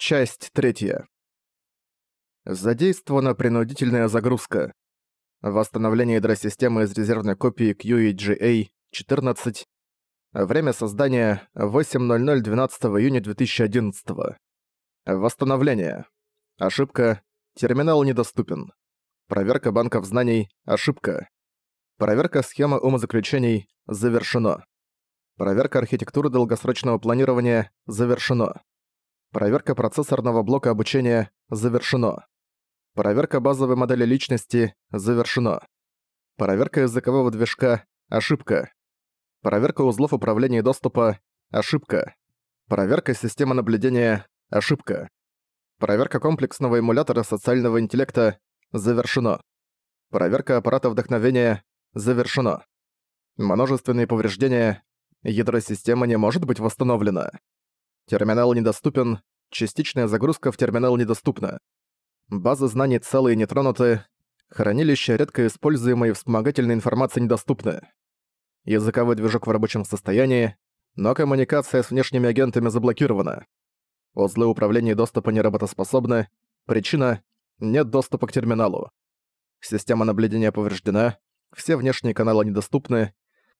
Часть третья. Задействована принудительная загрузка. Восстановление ядросистемы из резервной копии QEGA-14. Время создания 8.00 12 июня 2011. Восстановление. Ошибка. Терминал недоступен. Проверка банков знаний. Ошибка. Проверка схемы умозаключений. Завершено. Проверка архитектуры долгосрочного планирования. Завершено. Проверка процессорного блока обучения завершено. Проверка базовой модели личности завершено. Проверка языкового движка ошибка. Проверка узлов управления и доступа ошибка. Проверка системы наблюдения ошибка. Проверка комплексного эмулятора социального интеллекта завершено. Проверка аппарата вдохновения завершено. Множественные повреждения. Ядро системы не может быть восстановлено. Терминал недоступен. Частичная загрузка в терминал недоступна. Базы знаний целые и не тронуты. Хранилище редко используемой вспомогательной информации недоступны. Языковой движок в рабочем состоянии, но коммуникация с внешними агентами заблокирована. Узлы управления доступа не работоспособны. Причина — нет доступа к терминалу. Система наблюдения повреждена, все внешние каналы недоступны.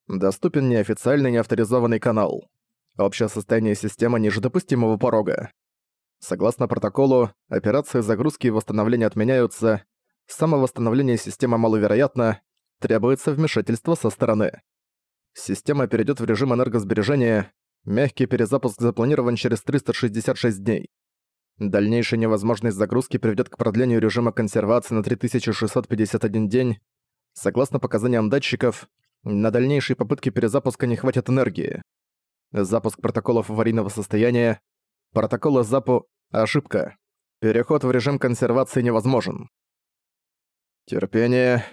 Доступен неофициальный неавторизованный канал. Общее состояние системы ниже допустимого порога. Согласно протоколу, операции загрузки и восстановления отменяются, самовосстановление системы маловероятно, требуется вмешательство со стороны. Система перейдет в режим энергосбережения, мягкий перезапуск запланирован через 366 дней. Дальнейшая невозможность загрузки приведет к продлению режима консервации на 3651 день. Согласно показаниям датчиков, на дальнейшие попытки перезапуска не хватит энергии. Запуск протоколов аварийного состояния. Протокола ЗАПу «Ошибка». Переход в режим консервации невозможен. Терпение.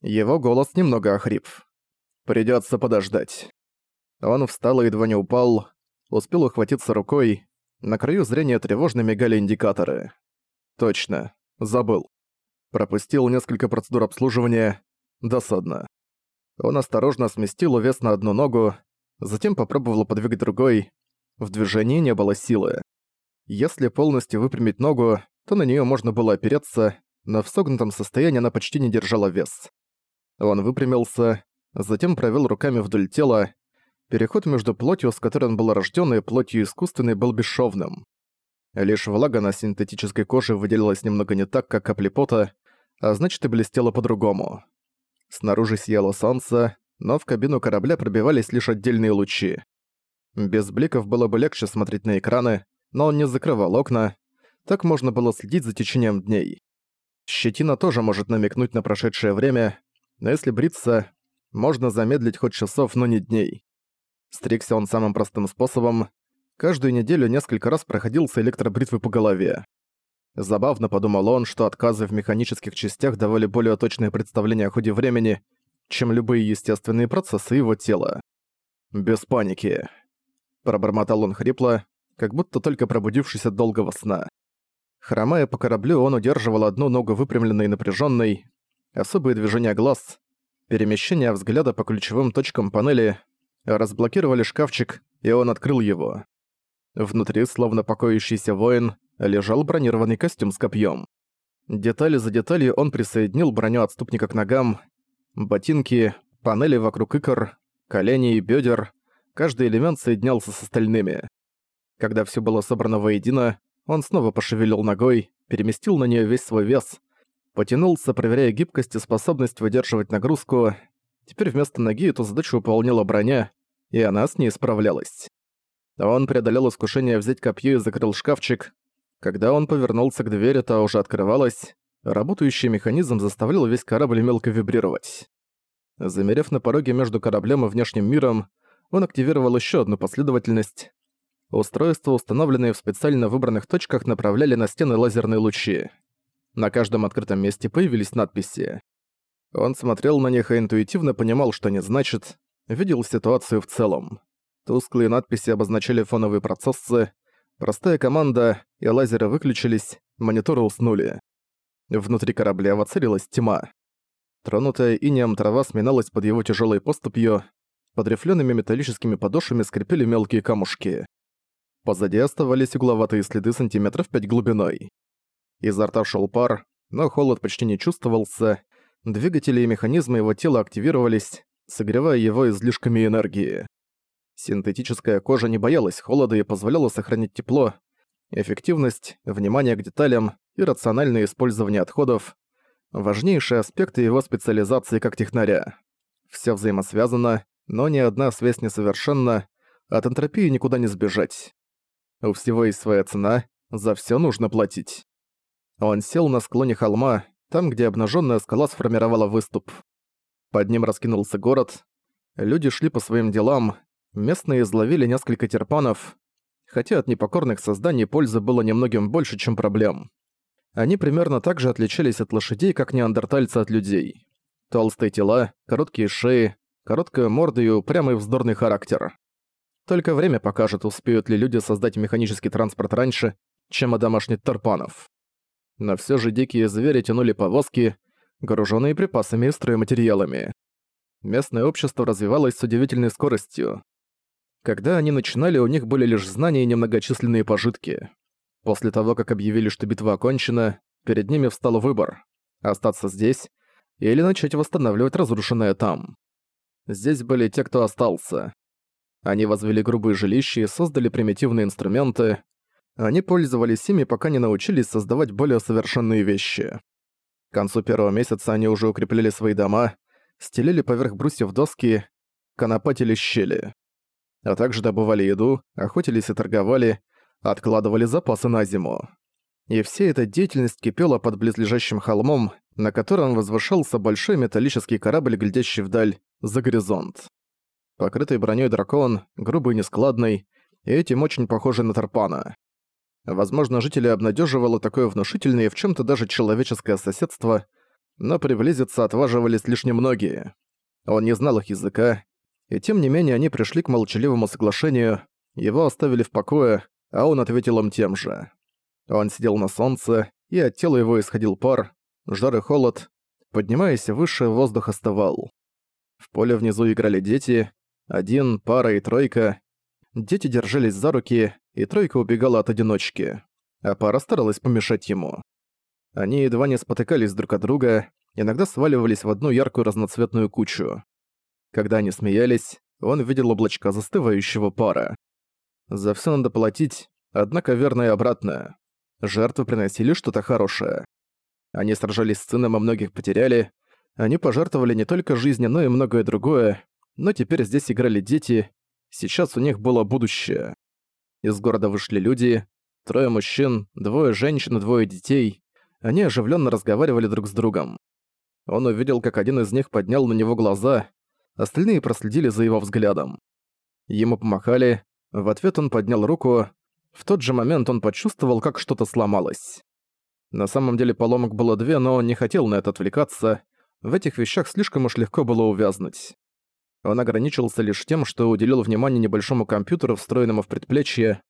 Его голос немного охрип. Придётся подождать. Он встал и едва не упал. Успел ухватиться рукой. На краю зрения тревожно мигали индикаторы. Точно. Забыл. Пропустил несколько процедур обслуживания. Досадно. Он осторожно сместил увес на одну ногу, затем попробовала подвигать другой. В движении не было силы. Если полностью выпрямить ногу, то на нее можно было опереться, но в согнутом состоянии она почти не держала вес. Он выпрямился, затем провел руками вдоль тела. Переход между плотью, с которой он был рожден, и плотью искусственной был бесшовным. Лишь влага на синтетической коже выделилась немного не так, как капли пота, а значит и блестела по-другому. Снаружи сияло солнце, но в кабину корабля пробивались лишь отдельные лучи. Без бликов было бы легче смотреть на экраны, но он не закрывал окна, так можно было следить за течением дней. Щетина тоже может намекнуть на прошедшее время, но если бриться, можно замедлить хоть часов, но не дней. Стригся он самым простым способом. Каждую неделю несколько раз проходился электробритвы по голове. Забавно подумал он, что отказы в механических частях давали более точное представление о ходе времени, чем любые естественные процессы его тела. «Без паники», — пробормотал он хрипло, как будто только пробудившись от долгого сна. Хромая по кораблю, он удерживал одну ногу выпрямленной и напряженной, особые движения глаз, перемещение взгляда по ключевым точкам панели, разблокировали шкафчик, и он открыл его. Внутри, словно покоящийся воин, лежал бронированный костюм с копьем. Детали за деталью он присоединил броню отступника к ногам, ботинки, панели вокруг икр, колени и бедер. Каждый элемент соединялся с остальными. Когда все было собрано воедино, он снова пошевелил ногой, переместил на нее весь свой вес, потянулся, проверяя гибкость и способность выдерживать нагрузку. Теперь вместо ноги эту задачу выполняла броня, и она с ней справлялась. Он преодолел искушение взять копье и закрыл шкафчик. Когда он повернулся к двери, та уже открывалась. Работающий механизм заставлял весь корабль мелко вибрировать. Замерев на пороге между кораблем и внешним миром, он активировал еще одну последовательность. Устройства, установленные в специально выбранных точках, направляли на стены лазерные лучи. На каждом открытом месте появились надписи. Он смотрел на них и интуитивно понимал, что они значат, видел ситуацию в целом. Тусклые надписи обозначали фоновые процессы, простая команда, и лазеры выключились, мониторы уснули. Внутри корабля воцарилась тьма. Тронутая инеем трава сминалась под его тяжелой поступью, под рифлеными металлическими подошвами скрипели мелкие камушки. Позади оставались угловатые следы сантиметров пять глубиной. Изо рта шел пар, но холод почти не чувствовался, двигатели и механизмы его тела активировались, согревая его излишками энергии. Синтетическая кожа не боялась холода и позволяла сохранить тепло, эффективность, внимание к деталям и рациональное использование отходов – важнейшие аспекты его специализации как технаря. Все взаимосвязано, но ни одна связь несовершенна, от энтропии никуда не сбежать. У всего есть своя цена, за все нужно платить. Он сел на склоне холма, там, где обнаженная скала сформировала выступ. Под ним раскинулся город. Люди шли по своим делам, местные изловили несколько терпанов, хотя от непокорных созданий пользы было немногим больше, чем проблем. Они примерно так же отличались от лошадей, как неандертальцы от людей. Толстые тела, короткие шеи, короткая морда и упрямый вздорный характер. Только время покажет, успеют ли люди создать механический транспорт раньше, чем домашних тарпанов. Но все же дикие звери тянули повозки, груженные припасами и стройматериалами. Местное общество развивалось с удивительной скоростью. Когда они начинали, у них были лишь знания и немногочисленные пожитки. После того, как объявили, что битва окончена, перед ними встал выбор – остаться здесь или начать восстанавливать разрушенное там. Здесь были те, кто остался. Они возвели грубые жилища и создали примитивные инструменты. Они пользовались ими, пока не научились создавать более совершенные вещи. К концу первого месяца они уже укрепляли свои дома, стелили поверх брусьев доски, конопатили щели. А также добывали еду, охотились и торговали, откладывали запасы на зиму. И вся эта деятельность кипела под близлежащим холмом, на котором возвышался большой металлический корабль, глядящий вдаль, за горизонт. Покрытый броней дракон, грубый и нескладный, и этим очень похожий на Тарпана. Возможно, жители обнадеживало такое внушительное и в чем то даже человеческое соседство, но приблизиться отваживались лишь немногие. Он не знал их языка, и тем не менее они пришли к молчаливому соглашению, его оставили в покое, а он ответил им тем же. Он сидел на солнце, и от тела его исходил пар, жар и холод, поднимаясь выше, воздух оставал. В поле внизу играли дети, один, пара и тройка. Дети держались за руки, и тройка убегала от одиночки, а пара старалась помешать ему. Они едва не спотыкались друг от друга, иногда сваливались в одну яркую разноцветную кучу. Когда они смеялись, он видел облачка застывающего пара. За все надо платить, однако верно и обратное. Жертвы приносили что-то хорошее. Они сражались с сыном, а многих потеряли. Они пожертвовали не только жизнью, но и многое другое, но теперь здесь играли дети, сейчас у них было будущее. Из города вышли люди, трое мужчин, двое женщин и двое детей. Они оживленно разговаривали друг с другом. Он увидел, как один из них поднял на него глаза, остальные проследили за его взглядом. Ему помахали, в ответ он поднял руку, в тот же момент он почувствовал, как что-то сломалось. На самом деле поломок было две, но он не хотел на это отвлекаться, в этих вещах слишком уж легко было увязнуть. Он ограничился лишь тем, что уделил внимание небольшому компьютеру, встроенному в предплечье.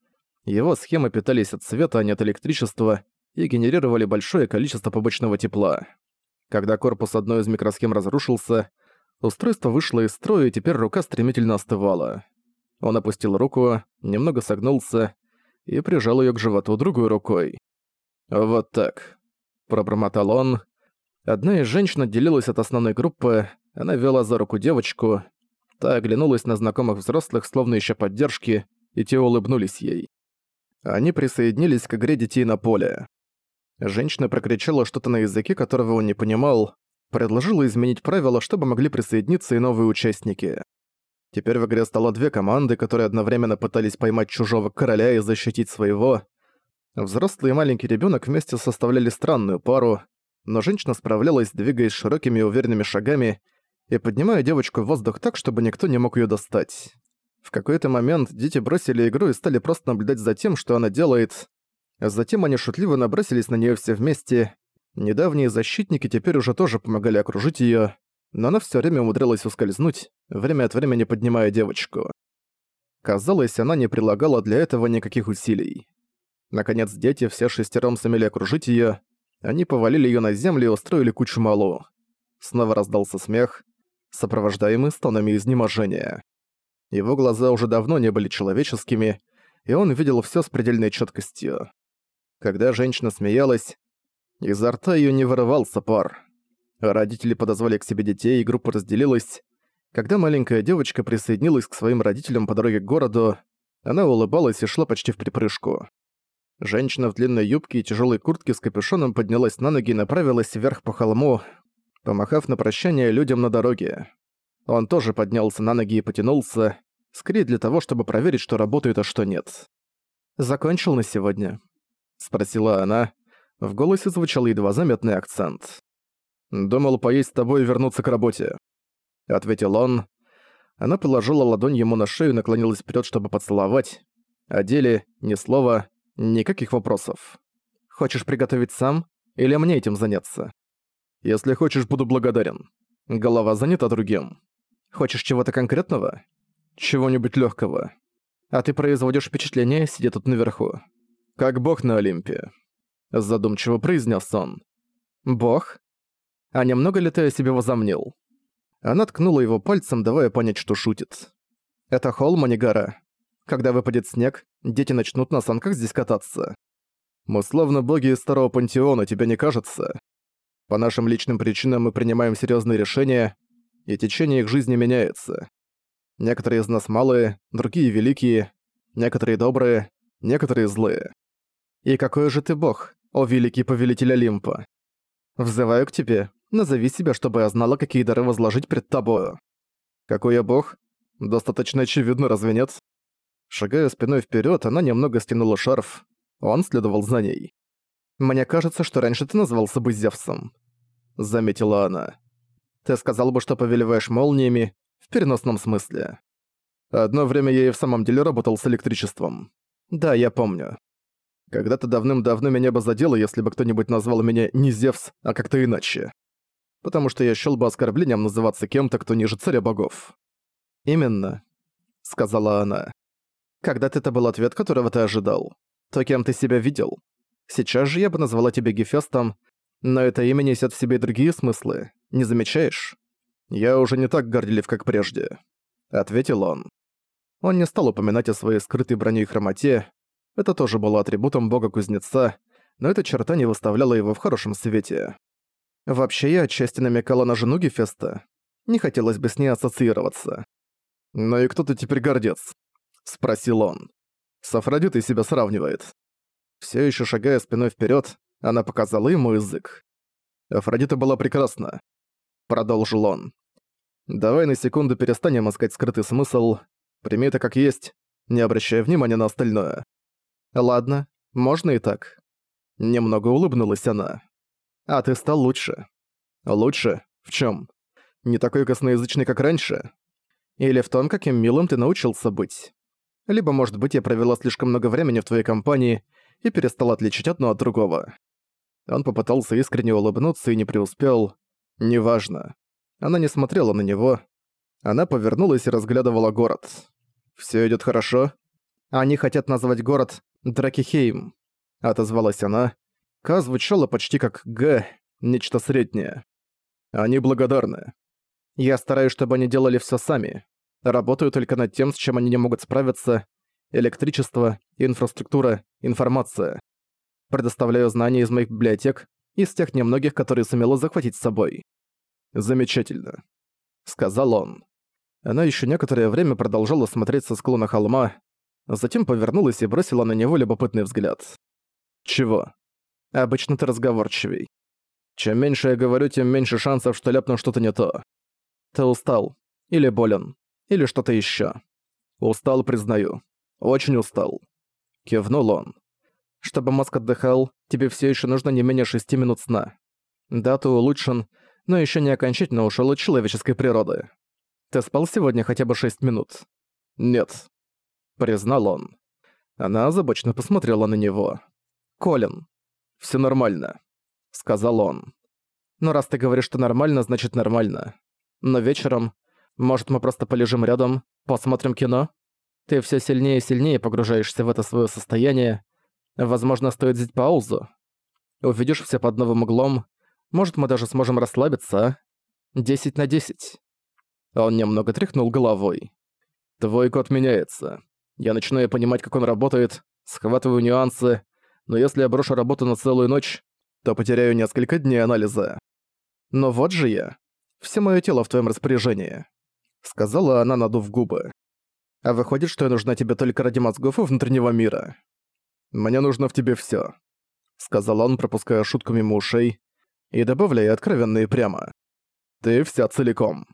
Его схемы питались от света, а не от электричества, и генерировали большое количество побочного тепла. Когда корпус одной из микросхем разрушился, устройство вышло из строя, и теперь рука стремительно остывала. Он опустил руку, немного согнулся и прижал ее к животу другой рукой. «Вот так», — пробормотал он. Одна из женщин отделилась от основной группы, она вела за руку девочку, Та оглянулась на знакомых взрослых, словно ища поддержки, и те улыбнулись ей. Они присоединились к игре детей на поле. Женщина прокричала что-то на языке, которого он не понимал, предложила изменить правила, чтобы могли присоединиться и новые участники. Теперь в игре стало две команды, которые одновременно пытались поймать чужого короля и защитить своего. Взрослый и маленький ребенок вместе составляли странную пару, но женщина справлялась, двигаясь широкими уверенными шагами, и поднимаю девочку в воздух так, чтобы никто не мог её достать. В какой-то момент дети бросили игру и стали просто наблюдать за тем, что она делает. Затем они шутливо набросились на неё все вместе. Недавние защитники теперь уже тоже помогали окружить её, но она всё время умудрялась ускользнуть, время от времени поднимая девочку. Казалось, она не прилагала для этого никаких усилий. Наконец дети все шестером сумели окружить её, они повалили её на землю и устроили кучу малу. Снова раздался смех, сопровождаемый стонами изнеможения. Его глаза уже давно не были человеческими, и он видел всё с предельной чёткостью. Когда женщина смеялась, изо рта её не вырывался пар. Родители подозвали к себе детей, и группа разделилась. Когда маленькая девочка присоединилась к своим родителям по дороге к городу, она улыбалась и шла почти в припрыжку. Женщина в длинной юбке и тяжелой куртке с капюшоном поднялась на ноги и направилась вверх по холму, помахав на прощание людям на дороге. Он тоже поднялся на ноги и потянулся, скорее для того, чтобы проверить, что работает, а что нет. «Закончил на сегодня?» — спросила она. В голосе звучал едва заметный акцент. «Думал поесть с тобой и вернуться к работе», — ответил он. Она положила ладонь ему на шею и наклонилась вперед, чтобы поцеловать. О деле ни слова, никаких вопросов. «Хочешь приготовить сам? Или мне этим заняться?» «Если хочешь, буду благодарен. Голова занята другим. Хочешь чего-то конкретного? Чего-нибудь легкого. А ты производишь впечатление, сидя тут наверху. Как бог на Олимпе». Задумчиво произнес он. «Бог? А немного ли ты о себе возомнил?» Она ткнула его пальцем, давая понять, что шутит. «Это холм, а не гора. Когда выпадет снег, дети начнут на санках здесь кататься. Мы словно боги из Старого Пантеона, тебе не кажется? По нашим личным причинам мы принимаем серьезные решения, и течение их жизни меняется. Некоторые из нас малые, другие великие, некоторые добрые, некоторые злые. И какой же ты бог, о великий повелитель Олимпа? Взываю к тебе, Назови себя, чтобы я знала, какие дары возложить перед тобою. Какой я бог? Достаточно очевидно, разве нет? Шагая спиной вперед, она немного стянула шарф. Он следовал за ней. «Мне кажется, что раньше ты назвался бы Зевсом», — заметила она. «Ты сказал бы, что повелеваешь молниями, в переносном смысле. Одно время я и в самом деле работал с электричеством. Да, я помню. Когда-то давным-давно меня бы задело, если бы кто-нибудь назвал меня не Зевс, а как-то иначе потому что я счёл бы оскорблением называться кем-то, кто ниже царя богов. «Именно», — сказала она. «Когда-то это был ответ, которого ты ожидал. То, кем ты себя видел. Сейчас же я бы назвала тебя Гефестом, но это имя несёт в себе другие смыслы. Не замечаешь? Я уже не так горделив, как прежде», — ответил он. Он не стал упоминать о своей скрытой броне и хромоте. Это тоже было атрибутом бога-кузнеца, но эта черта не выставляла его в хорошем свете. Вообще, я отчасти намекала на жену Гефеста. Не хотелось бы с ней ассоциироваться. «Ну и кто ты теперь гордец?» — спросил он. С Афродитой себя сравнивает. Все еще шагая спиной вперед, она показала ему язык. Афродита была прекрасна. Продолжил он. «Давай на секунду перестанем искать скрытый смысл. Прими это как есть, не обращая внимания на остальное». «Ладно, можно и так». Немного улыбнулась она. А ты стал лучше. Лучше? В чем? Не такой косноязычный, как раньше? Или в том, каким милым ты научился быть? Либо, может быть, я провела слишком много времени в твоей компании и перестал отличить одно от другого. Он попытался искренне улыбнуться и не преуспел. Неважно. Она не смотрела на него. Она повернулась и разглядывала город. Все идет хорошо?» «Они хотят назвать город Дракихейм», — отозвалась она, «К» звучало почти как «Г», нечто среднее. Они благодарны. Я стараюсь, чтобы они делали все сами. Работаю только над тем, с чем они не могут справиться. Электричество, инфраструктура, информация. Предоставляю знания из моих библиотек, из тех немногих, которые сумела захватить с собой. «Замечательно», — сказал он. Она еще некоторое время продолжала смотреть со склона холма, затем повернулась и бросила на него любопытный взгляд. «Чего?» Обычно ты разговорчивей. Чем меньше я говорю, тем меньше шансов, что ляпну что-то не то. Ты устал. Или болен. Или что-то ещё. Устал, признаю. Очень устал. Кивнул он. Чтобы мозг отдыхал, тебе всё ещё нужно не менее шести минут сна. Да, ты улучшен, но ещё не окончательно ушёл от человеческой природы. Ты спал сегодня хотя бы шесть минут? Нет. Признал он. Она озабоченно посмотрела на него. Колин, все нормально», — сказал он. «Ну раз ты говоришь, что нормально, значит нормально. Но вечером, может, мы просто полежим рядом, посмотрим кино? Ты все сильнее и сильнее погружаешься в это свое состояние. Возможно, стоит взять паузу. Увидишь все под новым углом. Может, мы даже сможем расслабиться, а? Десять на десять». Он немного тряхнул головой. «Твой код меняется. Я начинаю понимать, как он работает, схватываю нюансы, но если я брошу работу на целую ночь, то потеряю несколько дней анализа. Но вот же я. Все моё тело в твоем распоряжении», — сказала она, надув губы. «А выходит, что я нужна тебе только ради мозгов и внутреннего мира. Мне нужно в тебе всё», — сказал он, пропуская шутку мимо ушей и добавляя откровенно и прямо. «Ты вся целиком».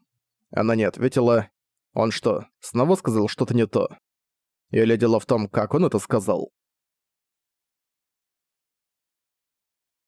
Она не ответила. Он что, снова сказал что-то не то? Или дело в том, как он это сказал?